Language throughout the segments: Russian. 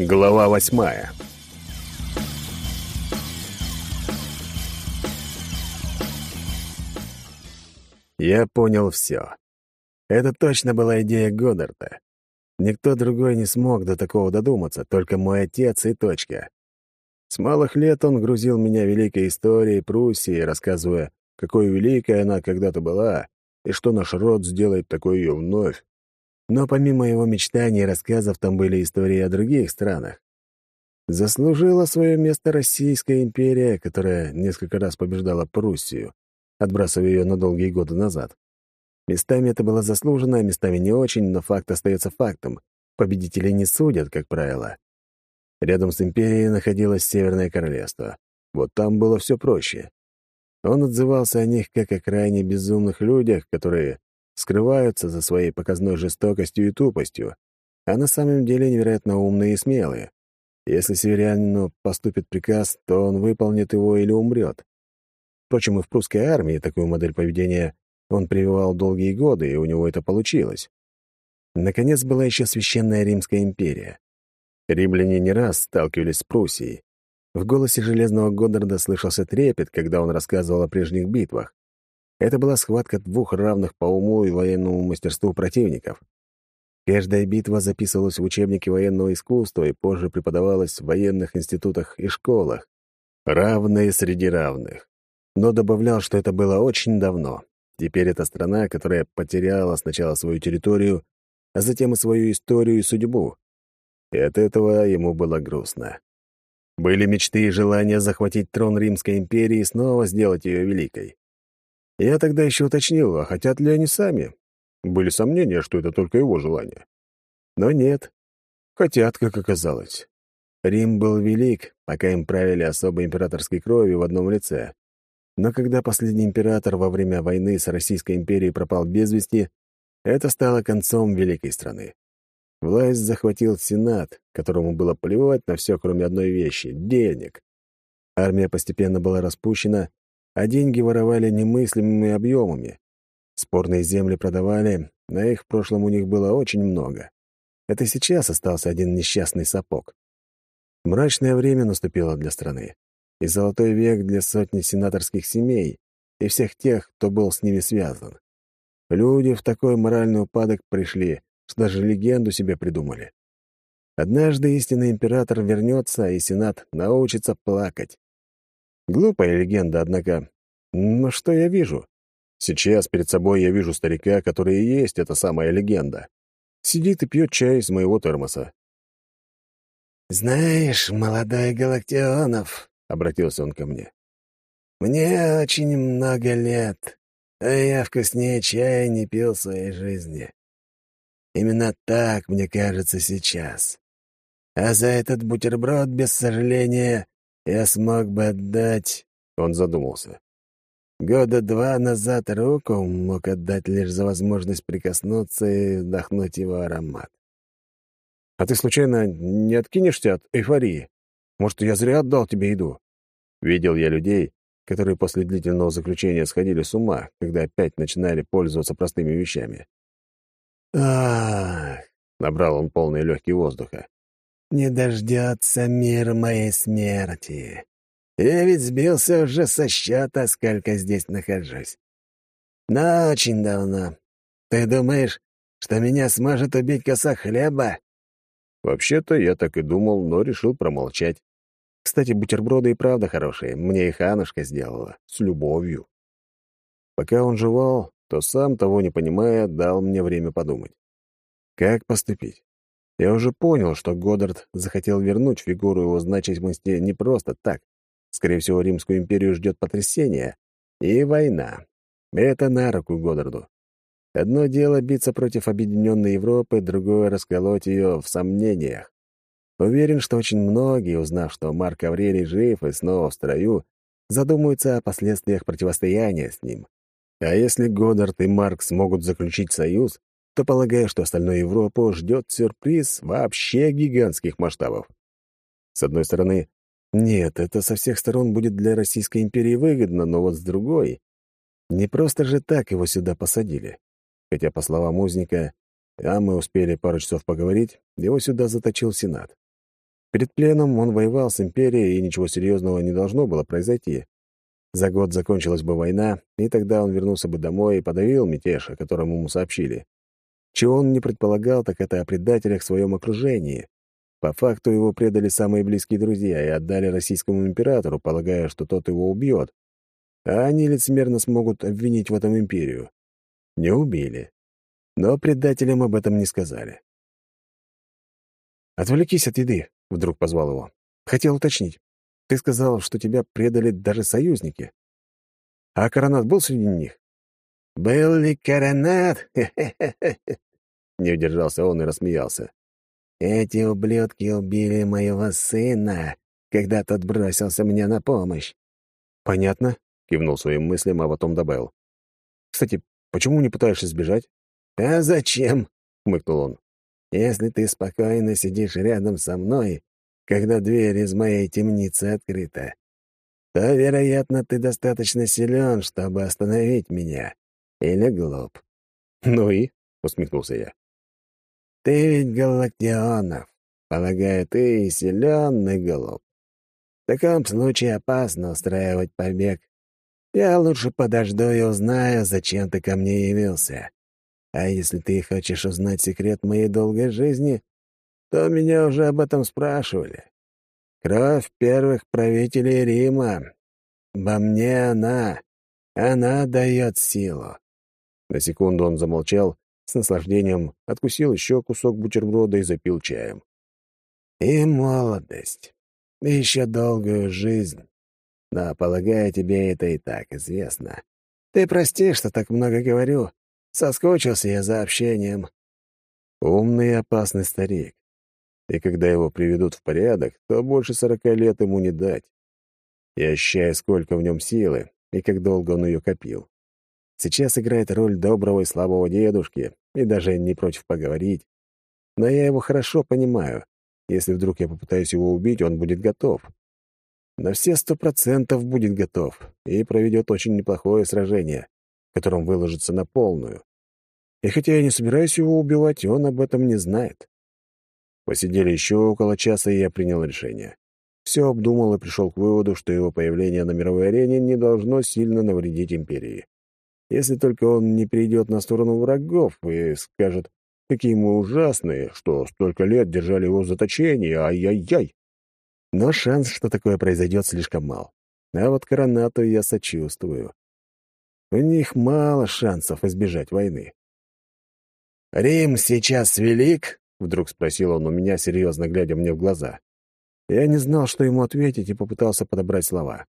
Глава восьмая Я понял все. Это точно была идея Годдарда. Никто другой не смог до такого додуматься, только мой отец и точка. С малых лет он грузил меня великой историей Пруссии, рассказывая, какой великой она когда-то была, и что наш род сделает такой ее вновь. Но помимо его мечтаний и рассказов, там были истории о других странах. Заслужила свое место Российская империя, которая несколько раз побеждала Пруссию, отбрасывая ее на долгие годы назад. Местами это было заслуженно, а местами не очень, но факт остается фактом. Победители не судят, как правило. Рядом с империей находилось Северное Королевство. Вот там было все проще. Он отзывался о них как о крайне безумных людях, которые скрываются за своей показной жестокостью и тупостью, а на самом деле невероятно умные и смелые. Если северянину поступит приказ, то он выполнит его или умрет. Впрочем, и в прусской армии такую модель поведения он прививал долгие годы, и у него это получилось. Наконец была еще Священная Римская империя. Римляне не раз сталкивались с Пруссией, в голосе Железного Годдарда слышался трепет, когда он рассказывал о прежних битвах. Это была схватка двух равных по уму и военному мастерству противников. Каждая битва записывалась в учебнике военного искусства и позже преподавалась в военных институтах и школах. Равные среди равных. Но добавлял, что это было очень давно. Теперь это страна, которая потеряла сначала свою территорию, а затем и свою историю и судьбу. И от этого ему было грустно. Были мечты и желания захватить трон Римской империи и снова сделать ее великой. Я тогда еще уточнил, а хотят ли они сами? Были сомнения, что это только его желание. Но нет. Хотят, как оказалось. Рим был велик, пока им правили особой императорской крови в одном лице. Но когда последний император во время войны с Российской империей пропал без вести, это стало концом великой страны. Власть захватил Сенат, которому было плевать на все, кроме одной вещи — денег. Армия постепенно была распущена, а деньги воровали немыслимыми объемами. Спорные земли продавали, на их в прошлом у них было очень много. Это сейчас остался один несчастный сапог. Мрачное время наступило для страны, и золотой век для сотни сенаторских семей и всех тех, кто был с ними связан. Люди в такой моральный упадок пришли, что даже легенду себе придумали. Однажды истинный император вернется, и Сенат научится плакать. Глупая легенда, однако. Но что я вижу? Сейчас перед собой я вижу старика, который и есть эта самая легенда. Сидит и пьет чай из моего термоса. «Знаешь, молодой Галактионов», — обратился он ко мне, — «мне очень много лет, а я вкуснее чая не пил в своей жизни. Именно так, мне кажется, сейчас. А за этот бутерброд, без сожаления, я смог бы отдать...» Он задумался. «Года два назад руку мог отдать лишь за возможность прикоснуться и вдохнуть его аромат. «А ты, случайно, не откинешься от эйфории? Может, я зря отдал тебе еду?» Видел я людей, которые после длительного заключения сходили с ума, когда опять начинали пользоваться простыми вещами. «Ах!» — набрал он полные легкие воздуха. «Не дождется мир моей смерти. Я ведь сбился уже со счета, сколько здесь нахожусь. Но очень давно. Ты думаешь, что меня сможет убить коса хлеба?» Вообще-то я так и думал, но решил промолчать. Кстати, бутерброды и правда хорошие. Мне их Анушка сделала. С любовью. Пока он жевал, то сам, того не понимая, дал мне время подумать. Как поступить? Я уже понял, что Годдард захотел вернуть фигуру его значимости не просто так. Скорее всего, Римскую империю ждет потрясение и война. Это на руку Годдарду. Одно дело биться против объединенной Европы, другое — расколоть ее в сомнениях. Уверен, что очень многие, узнав, что Марк Аврелий жив и снова в строю, задумаются о последствиях противостояния с ним. А если Годдард и Марк смогут заключить союз, то полагаю, что остальную Европу ждет сюрприз вообще гигантских масштабов. С одной стороны, нет, это со всех сторон будет для Российской империи выгодно, но вот с другой... Не просто же так его сюда посадили. Хотя, по словам узника, а мы успели пару часов поговорить, его сюда заточил Сенат. Перед пленом он воевал с империей, и ничего серьезного не должно было произойти. За год закончилась бы война, и тогда он вернулся бы домой и подавил мятеж, о котором ему сообщили. Чего он не предполагал, так это о предателях в своем окружении. По факту его предали самые близкие друзья и отдали российскому императору, полагая, что тот его убьет. А они лицемерно смогут обвинить в этом империю. Не убили. Но предателям об этом не сказали. «Отвлекись от еды», — вдруг позвал его. «Хотел уточнить. Ты сказал, что тебя предали даже союзники. А Коронат был среди них?» «Был ли Коронат?» Не удержался он и рассмеялся. «Эти ублюдки убили моего сына, когда тот бросился мне на помощь». «Понятно», — кивнул своим мыслям, а потом добавил. «Кстати, почему не пытаешься сбежать?» «А зачем?» — хмыкнул он. «Если ты спокойно сидишь рядом со мной, когда дверь из моей темницы открыта, то, вероятно, ты достаточно силен, чтобы остановить меня. Или глуп». «Ну и?» — усмехнулся я. Ты ведь Галактионов. Полагаю, ты и силен, и глуп. В таком случае опасно устраивать побег. Я лучше подожду и узнаю, зачем ты ко мне явился. А если ты хочешь узнать секрет моей долгой жизни, то меня уже об этом спрашивали. Кровь первых правителей Рима. Во мне она. Она дает силу. На секунду он замолчал, с наслаждением откусил еще кусок бутерброда и запил чаем. «И молодость. И еще долгую жизнь. Но, полагаю, тебе это и так известно. Ты прости, что так много говорю. Соскучился я за общением». Умный и опасный старик. И когда его приведут в порядок, то больше сорока лет ему не дать. Я ощущаю, сколько в нем силы и как долго он ее копил. Сейчас играет роль доброго и слабого дедушки, и даже не против поговорить. Но я его хорошо понимаю. Если вдруг я попытаюсь его убить, он будет готов. На все сто процентов будет готов и проведет очень неплохое сражение, в котором выложится на полную. И хотя я не собираюсь его убивать, он об этом не знает. Посидели еще около часа, и я принял решение. Все обдумал и пришел к выводу, что его появление на мировой арене не должно сильно навредить империи. Если только он не перейдет на сторону врагов и скажет, какие мы ужасные, что столько лет держали его в заточении, ай-яй-яй. Но шанс, что такое произойдет, слишком мал. А вот Коронату я сочувствую. У них мало шансов избежать войны. «Рим сейчас велик?» — вдруг спросил он у меня, серьезно глядя мне в глаза. Я не знал, что ему ответить, и попытался подобрать слова.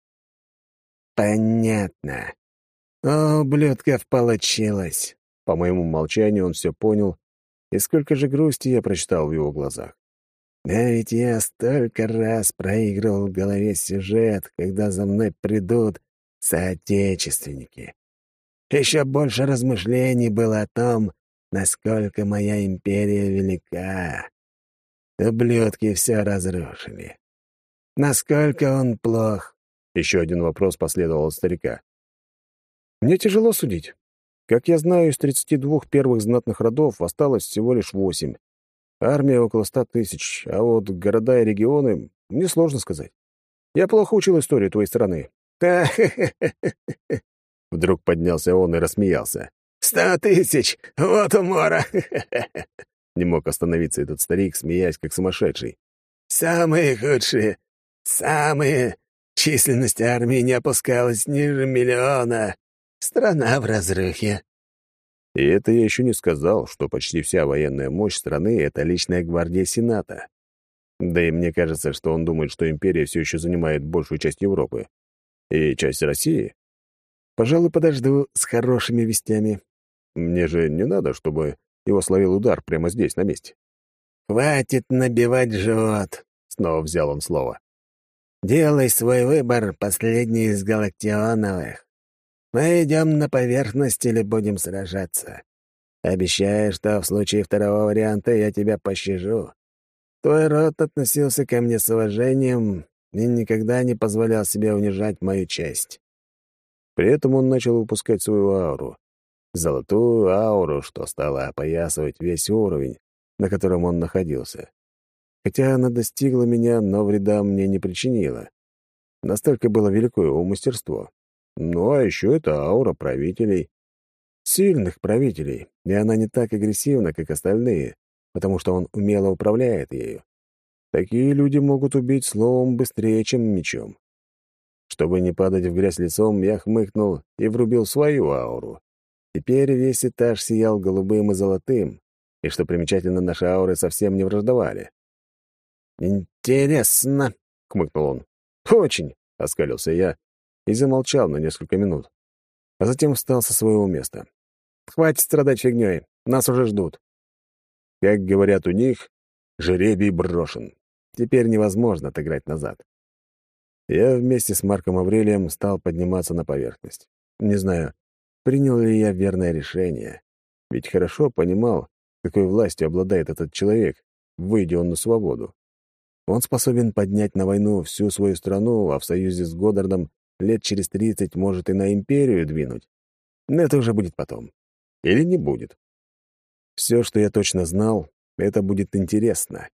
«Понятно. «О, ублюдков получилось!» По моему молчанию он все понял, и сколько же грусти я прочитал в его глазах. «Да ведь я столько раз проигрывал в голове сюжет, когда за мной придут соотечественники. Еще больше размышлений было о том, насколько моя империя велика. Ублюдки все разрушили. Насколько он плох?» Еще один вопрос последовал от старика. Мне тяжело судить. Как я знаю, из 32 первых знатных родов осталось всего лишь восемь. Армия около ста тысяч, а вот города и регионы — мне сложно сказать. Я плохо учил историю твоей страны. Вдруг поднялся он и рассмеялся. «Сто тысяч! Вот умора!» Не мог остановиться этот старик, смеясь, как сумасшедший. «Самые худшие! Самые! Численность армии не опускалась ниже миллиона!» Страна в разрухе. И это я еще не сказал, что почти вся военная мощь страны — это личная гвардия Сената. Да и мне кажется, что он думает, что империя все еще занимает большую часть Европы. И часть России. Пожалуй, подожду с хорошими вестями. Мне же не надо, чтобы его словил удар прямо здесь, на месте. «Хватит набивать живот», — снова взял он слово. «Делай свой выбор, последний из галактионовых. Мы идем на поверхность или будем сражаться. Обещаю, что в случае второго варианта я тебя пощажу. Твой род относился ко мне с уважением и никогда не позволял себе унижать мою честь». При этом он начал выпускать свою ауру. Золотую ауру, что стало опоясывать весь уровень, на котором он находился. Хотя она достигла меня, но вреда мне не причинила. Настолько было велико его мастерство. Ну, а еще это аура правителей. Сильных правителей, и она не так агрессивна, как остальные, потому что он умело управляет ею. Такие люди могут убить словом быстрее, чем мечом. Чтобы не падать в грязь лицом, я хмыкнул и врубил свою ауру. Теперь весь этаж сиял голубым и золотым, и, что примечательно, наши ауры совсем не враждовали. «Интересно», — хмыкнул он. «Очень», — оскалился я и замолчал на несколько минут, а затем встал со своего места. «Хватит страдать фигней, нас уже ждут». Как говорят у них, жеребий брошен. Теперь невозможно отыграть назад. Я вместе с Марком Аврелием стал подниматься на поверхность. Не знаю, принял ли я верное решение, ведь хорошо понимал, какой властью обладает этот человек, выйдя он на свободу. Он способен поднять на войну всю свою страну, а в союзе с Годдардом лет через тридцать может и на империю двинуть. Но это уже будет потом. Или не будет. Все, что я точно знал, это будет интересно.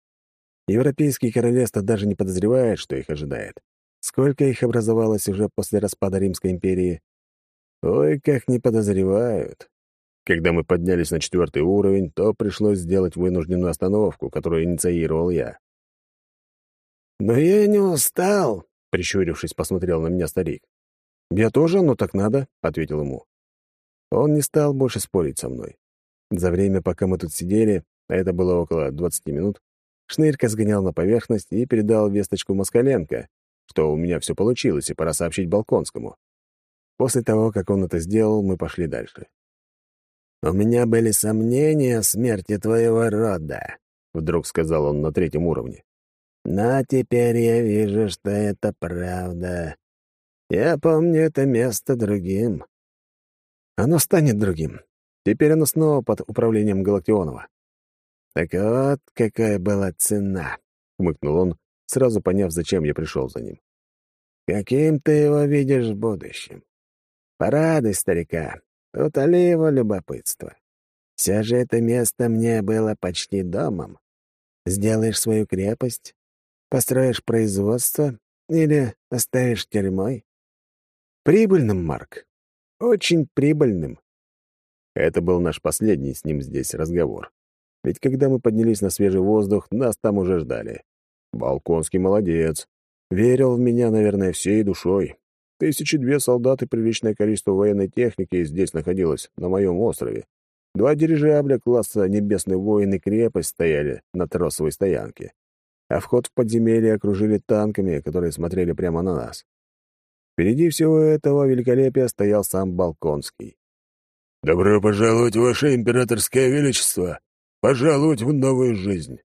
Европейские королевства даже не подозревают, что их ожидает. Сколько их образовалось уже после распада Римской империи? Ой, как не подозревают. Когда мы поднялись на четвертый уровень, то пришлось сделать вынужденную остановку, которую инициировал я. «Но я не устал», — прищурившись, посмотрел на меня старик. «Я тоже, но так надо», — ответил ему. Он не стал больше спорить со мной. За время, пока мы тут сидели, а это было около 20 минут, Шнырька сгонял на поверхность и передал весточку Москаленко, что у меня все получилось, и пора сообщить Балконскому. После того, как он это сделал, мы пошли дальше. «У меня были сомнения о смерти твоего рода», — вдруг сказал он на третьем уровне. «Но теперь я вижу, что это правда. Я помню это место другим». «Оно станет другим. Теперь оно снова под управлением Галактионова». «Так вот, какая была цена», — хмыкнул он, сразу поняв, зачем я пришел за ним. «Каким ты его видишь в будущем? Порадуй старика, утоли его любопытство. Все же это место мне было почти домом. Сделаешь свою крепость, построишь производство или оставишь тюрьмой?» «Прибыльным, Марк. Очень прибыльным». Это был наш последний с ним здесь разговор. Ведь когда мы поднялись на свежий воздух, нас там уже ждали. Балконский молодец. Верил в меня, наверное, всей душой. Тысячи две солдат и приличное количество военной техники здесь находилось, на моем острове. Два дирижабля класса «Небесный воин» и «Крепость» стояли на тросовой стоянке. А вход в подземелье окружили танками, которые смотрели прямо на нас. Впереди всего этого великолепия стоял сам Балконский. «Добро пожаловать, Ваше Императорское Величество! Пожаловать в новую жизнь!»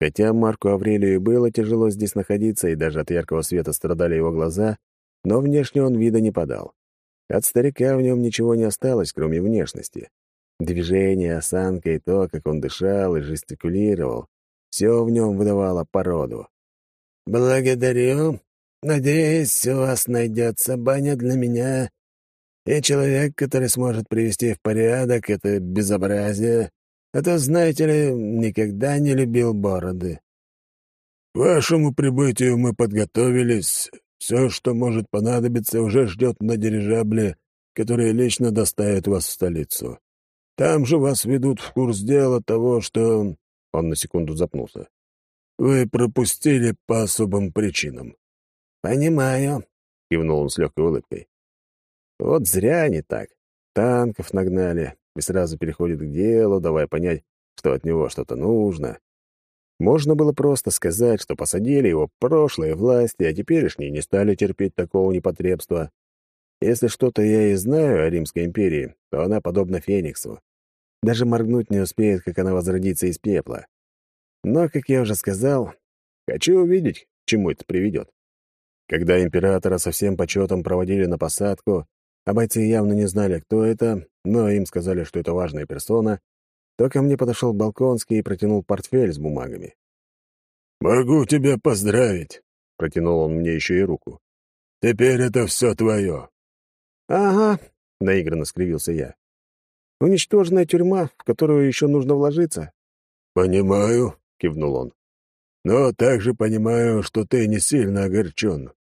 Хотя Марку Аврелию было тяжело здесь находиться, и даже от яркого света страдали его глаза, но внешне он вида не подал. От старика в нем ничего не осталось, кроме внешности. Движение, осанка и то, как он дышал и жестикулировал, все в нем выдавало породу. «Благодарю. Надеюсь, у вас найдется баня для меня и человек, который сможет привести в порядок это безобразие а то, знаете ли, никогда не любил бороды. К вашему прибытию мы подготовились. Все, что может понадобиться, уже ждет на дирижабле, который лично доставит вас в столицу. Там же вас ведут в курс дела того, что...» Он на секунду запнулся. «Вы пропустили по особым причинам». «Понимаю», — кивнул он с легкой улыбкой. «Вот зря они так. Танков нагнали, и сразу переходит к делу, давая понять, что от него что-то нужно. Можно было просто сказать, что посадили его прошлые власти, а теперешние не стали терпеть такого непотребства. Если что-то я и знаю о Римской империи, то она подобна Фениксу. Даже моргнуть не успеет, как она возродится из пепла. Но, как я уже сказал, хочу увидеть, к чему это приведет. Когда императора со всем почетом проводили на посадку, а бойцы явно не знали, кто это, но им сказали, что это важная персона, то ко мне подошел Балконский и протянул портфель с бумагами. «Могу тебя поздравить», — протянул он мне еще и руку. «Теперь это все твое». «Ага», — наигранно скривился я. «Уничтоженная тюрьма, в которую еще нужно вложиться». «Понимаю», — кивнул он. но также понимаю, что ты не сильно огорчен.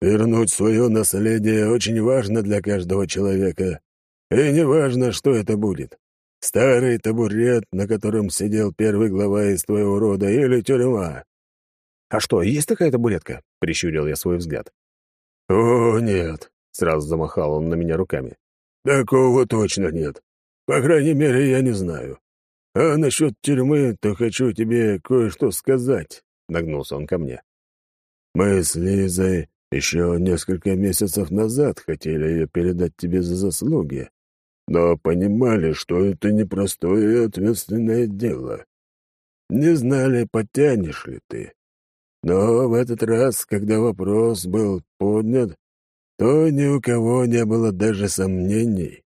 Вернуть свое наследие очень важно для каждого человека, и не важно, что это будет. Старый табурет, на котором сидел первый глава из твоего рода, или тюрьма. «А что, есть такая табуретка?» — прищурил я свой взгляд. «О, нет», — сразу замахал он на меня руками. «Такого точно нет. По крайней мере, я не знаю. А насчет тюрьмы, то хочу тебе кое-что сказать», — нагнулся он ко мне. «Мы с Лизой еще несколько месяцев назад хотели ее передать тебе за заслуги, но понимали, что это непростое и ответственное дело. Не знали, потянешь ли ты. Но в этот раз, когда вопрос был поднят, то ни у кого не было даже сомнений.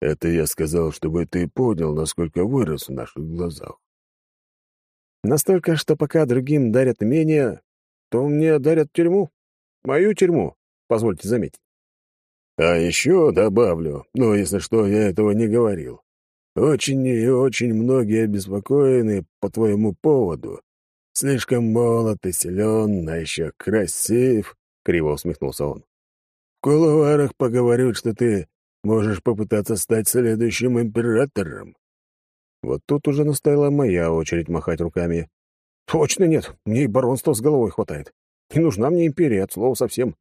Это я сказал, чтобы ты понял, насколько вырос в наших глазах. Настолько, что пока другим дарят имение, то мне дарят тюрьму. Мою тюрьму, позвольте заметить. А еще добавлю, но если что, я этого не говорил. Очень и очень многие обеспокоены по твоему поводу. Слишком молод и силен, а еще красив, — криво усмехнулся он. В кулуарах поговорят, что ты можешь попытаться стать следующим императором. Вот тут уже настала моя очередь махать руками. Точно нет, мне и баронства с головой хватает. Не нужна мне империя, от слова совсем.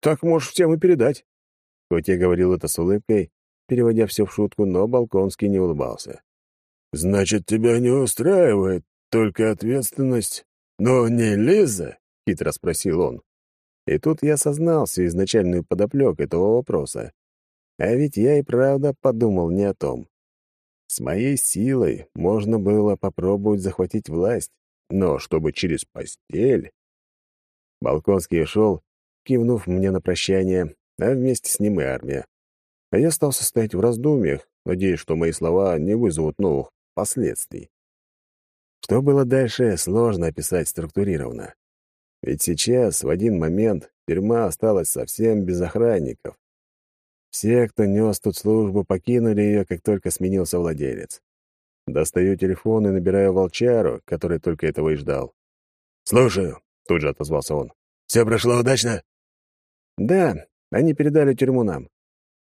Так можешь всем и передать. Хоть я говорил это с улыбкой, переводя все в шутку, но Балконский не улыбался. «Значит, тебя не устраивает только ответственность, но не Лиза?» — хитро спросил он. И тут я осознал изначальную подоплеку этого вопроса. А ведь я и правда подумал не о том. С моей силой можно было попробовать захватить власть, но чтобы через постель... Балконский ушел, кивнув мне на прощание, а вместе с ним и армия. А я стал состоять в раздумьях, надеясь, что мои слова не вызовут новых последствий. Что было дальше, сложно описать структурированно. Ведь сейчас, в один момент, тюрьма осталась совсем без охранников. Все, кто нес тут службу, покинули ее, как только сменился владелец. Достаю телефон и набираю волчару, который только этого и ждал. «Слушаю», — тут же отозвался он. «Все прошло удачно?» «Да, они передали тюрьму нам.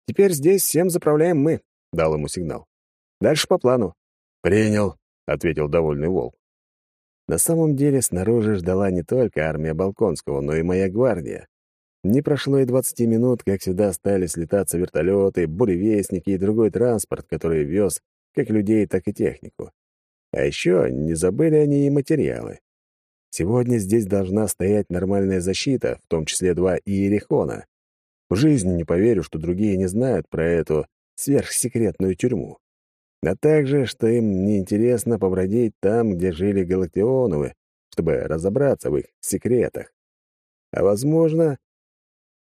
Теперь здесь всем заправляем мы», — дал ему сигнал. «Дальше по плану». «Принял», — ответил довольный волк. На самом деле снаружи ждала не только армия Балконского, но и моя гвардия. Не прошло и двадцати минут, как сюда стали слетаться вертолеты, буревестники и другой транспорт, который вез как людей, так и технику. А еще не забыли они и материалы. Сегодня здесь должна стоять нормальная защита, в том числе два иерихона. В жизни не поверю, что другие не знают про эту сверхсекретную тюрьму. А также, что им неинтересно побродить там, где жили Галактионовы, чтобы разобраться в их секретах. А, возможно,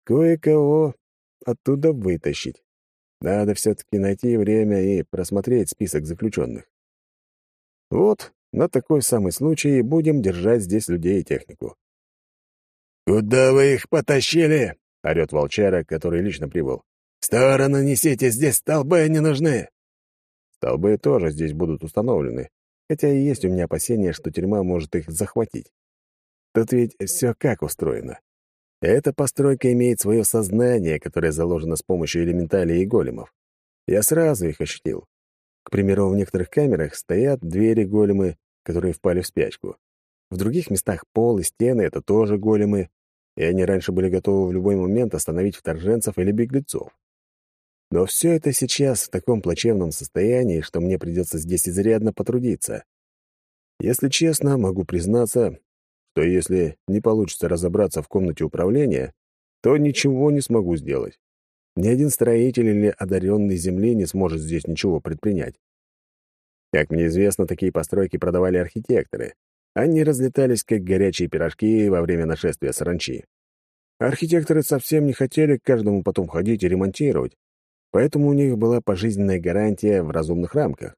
кое-кого оттуда вытащить. Надо все-таки найти время и просмотреть список заключенных. Вот, на такой самый случай будем держать здесь людей и технику. «Куда вы их потащили?» — орёт волчара, который лично прибыл. «В сторону несите, здесь столбы не нужны!» Столбы тоже здесь будут установлены, хотя и есть у меня опасения, что тюрьма может их захватить. Тут ведь все как устроено. Эта постройка имеет свое сознание, которое заложено с помощью элементалей и големов. Я сразу их ощутил. К примеру, в некоторых камерах стоят двери-големы, которые впали в спячку. В других местах пол и стены — это тоже големы, и они раньше были готовы в любой момент остановить вторженцев или беглецов. Но все это сейчас в таком плачевном состоянии, что мне придется здесь изрядно потрудиться. Если честно, могу признаться, что если не получится разобраться в комнате управления, то ничего не смогу сделать. Ни один строитель или одаренный земли не сможет здесь ничего предпринять. Как мне известно, такие постройки продавали архитекторы. Они разлетались, как горячие пирожки во время нашествия саранчи. Архитекторы совсем не хотели к каждому потом ходить и ремонтировать, Поэтому у них была пожизненная гарантия в разумных рамках.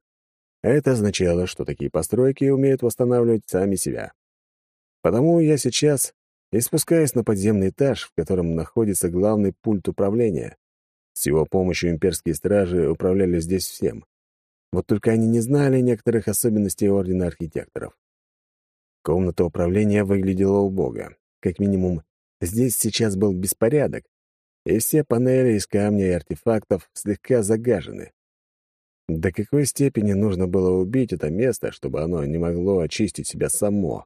Это означало, что такие постройки умеют восстанавливать сами себя. Потому я сейчас и спускаюсь на подземный этаж, в котором находится главный пульт управления. С его помощью имперские стражи управляли здесь всем. Вот только они не знали некоторых особенностей Ордена Архитекторов. Комната управления выглядела убого. Как минимум, здесь сейчас был беспорядок, и все панели из камня и артефактов слегка загажены. До какой степени нужно было убить это место, чтобы оно не могло очистить себя само?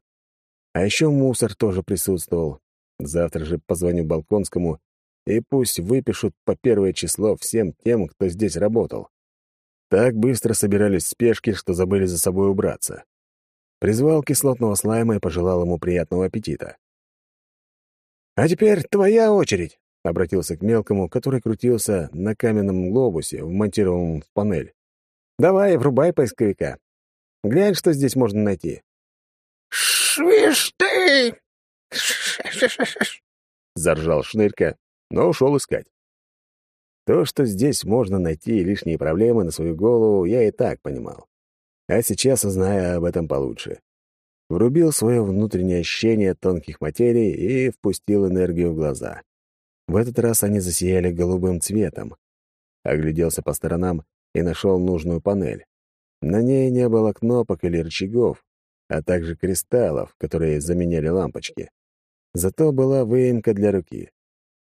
А еще мусор тоже присутствовал. Завтра же позвоню Балконскому, и пусть выпишут по первое число всем тем, кто здесь работал. Так быстро собирались спешки, что забыли за собой убраться. Призвал кислотного слайма и пожелал ему приятного аппетита. «А теперь твоя очередь», — обратился к мелкому, который крутился на каменном глобусе, вмонтированном в панель. Давай, врубай поисковика. Глянь, что здесь можно найти. «Швишь ты!» Заржал Шнырька, но ушел искать. То, что здесь можно найти лишние проблемы на свою голову, я и так понимал. А сейчас знаю об этом получше. Врубил свое внутреннее ощущение тонких материй и впустил энергию в глаза. В этот раз они засияли голубым цветом. Огляделся по сторонам и нашел нужную панель. На ней не было кнопок или рычагов, а также кристаллов, которые заменяли лампочки. Зато была выемка для руки.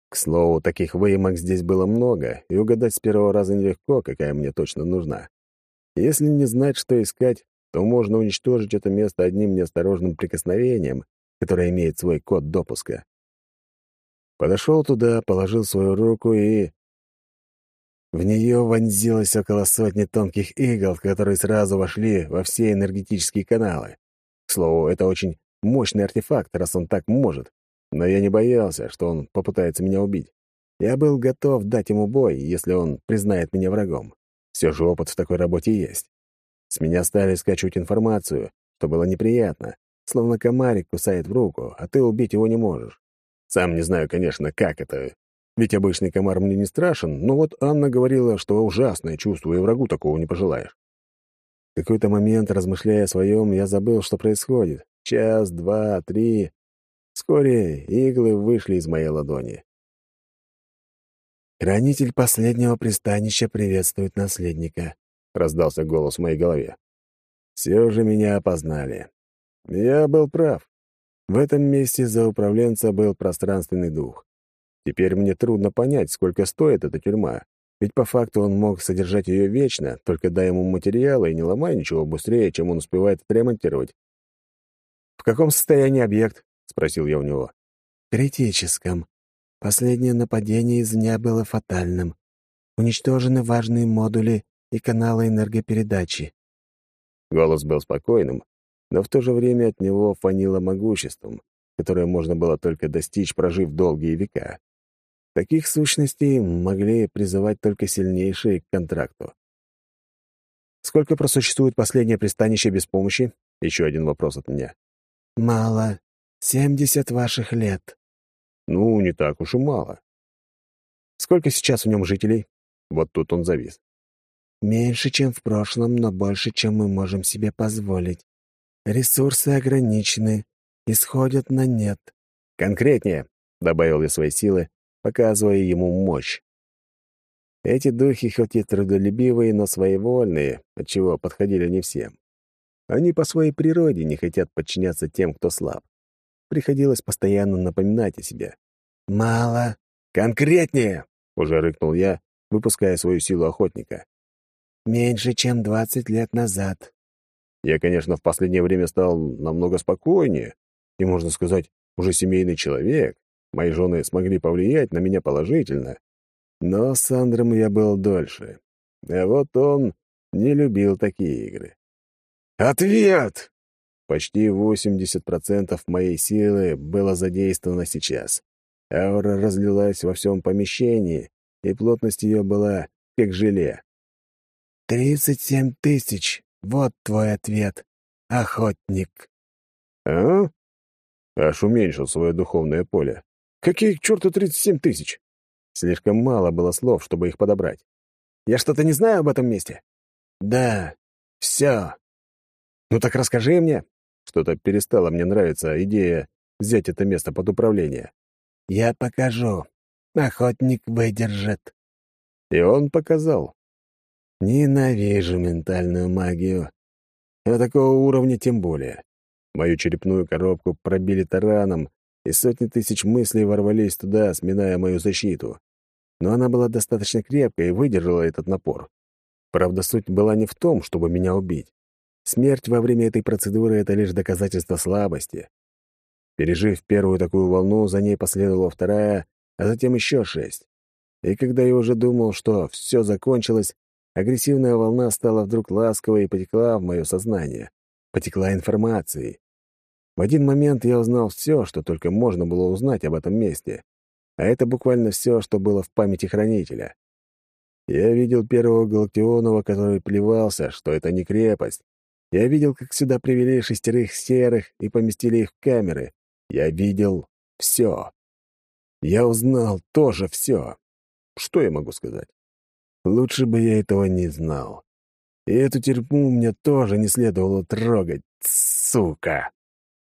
К слову, таких выемок здесь было много, и угадать с первого раза нелегко, какая мне точно нужна. Если не знать, что искать, то можно уничтожить это место одним неосторожным прикосновением, которое имеет свой код допуска. Подошел туда, положил свою руку и... В нее вонзилось около сотни тонких игл, которые сразу вошли во все энергетические каналы. К слову, это очень мощный артефакт, раз он так может. Но я не боялся, что он попытается меня убить. Я был готов дать ему бой, если он признает меня врагом. Все же опыт в такой работе есть. С меня стали скачивать информацию, что было неприятно, словно комарик кусает в руку, а ты убить его не можешь. Сам не знаю, конечно, как это ведь обычный комар мне не страшен, но вот Анна говорила, что ужасное чувство, и врагу такого не пожелаешь. Какой-то момент, размышляя о своем, я забыл, что происходит. Час, два, три. Вскоре иглы вышли из моей ладони. «Хранитель последнего пристанища приветствует наследника», — раздался голос в моей голове. Все же меня опознали. Я был прав. В этом месте за управленца был пространственный дух. Теперь мне трудно понять, сколько стоит эта тюрьма, ведь по факту он мог содержать ее вечно, только дай ему материалы и не ломай ничего быстрее, чем он успевает отремонтировать. «В каком состоянии объект?» — спросил я у него. «Критическом. Последнее нападение из дня было фатальным. Уничтожены важные модули и каналы энергопередачи». Голос был спокойным, но в то же время от него фанило могуществом, которое можно было только достичь, прожив долгие века. Таких сущностей могли призывать только сильнейшие к контракту. Сколько просуществует последнее пристанище без помощи? Еще один вопрос от меня. Мало. Семьдесят ваших лет. Ну, не так уж и мало. Сколько сейчас в нем жителей? Вот тут он завис. Меньше, чем в прошлом, но больше, чем мы можем себе позволить. Ресурсы ограничены, исходят на нет. Конкретнее, — добавил я свои силы, показывая ему мощь. Эти духи хоть и трудолюбивые, но своевольные, отчего подходили не всем. Они по своей природе не хотят подчиняться тем, кто слаб. Приходилось постоянно напоминать о себе. «Мало». «Конкретнее!» — уже рыкнул я, выпуская свою силу охотника. «Меньше, чем двадцать лет назад». Я, конечно, в последнее время стал намного спокойнее и, можно сказать, уже семейный человек, Мои жены смогли повлиять на меня положительно, но с Андром я был дольше. А вот он не любил такие игры. «Ответ!» Почти 80% моей силы было задействовано сейчас. Аура разлилась во всем помещении, и плотность ее была как желе. «Тридцать семь тысяч. Вот твой ответ, охотник». «А?» Аж уменьшил свое духовное поле. Какие к черту 37 тысяч? Слишком мало было слов, чтобы их подобрать. Я что-то не знаю об этом месте? Да, все. Ну так расскажи мне. Что-то перестала мне нравиться идея взять это место под управление. Я покажу. Охотник выдержит. И он показал. Ненавижу ментальную магию. А такого уровня тем более. Мою черепную коробку пробили тараном, и сотни тысяч мыслей ворвались туда, сминая мою защиту. Но она была достаточно крепкой и выдержала этот напор. Правда, суть была не в том, чтобы меня убить. Смерть во время этой процедуры — это лишь доказательство слабости. Пережив первую такую волну, за ней последовала вторая, а затем еще шесть. И когда я уже думал, что все закончилось, агрессивная волна стала вдруг ласковой и потекла в мое сознание. Потекла информацией. В один момент я узнал все, что только можно было узнать об этом месте. А это буквально все, что было в памяти хранителя. Я видел первого Галактионова, который плевался, что это не крепость. Я видел, как сюда привели шестерых серых и поместили их в камеры. Я видел все. Я узнал тоже все. Что я могу сказать? Лучше бы я этого не знал. И эту тюрьму мне тоже не следовало трогать, сука.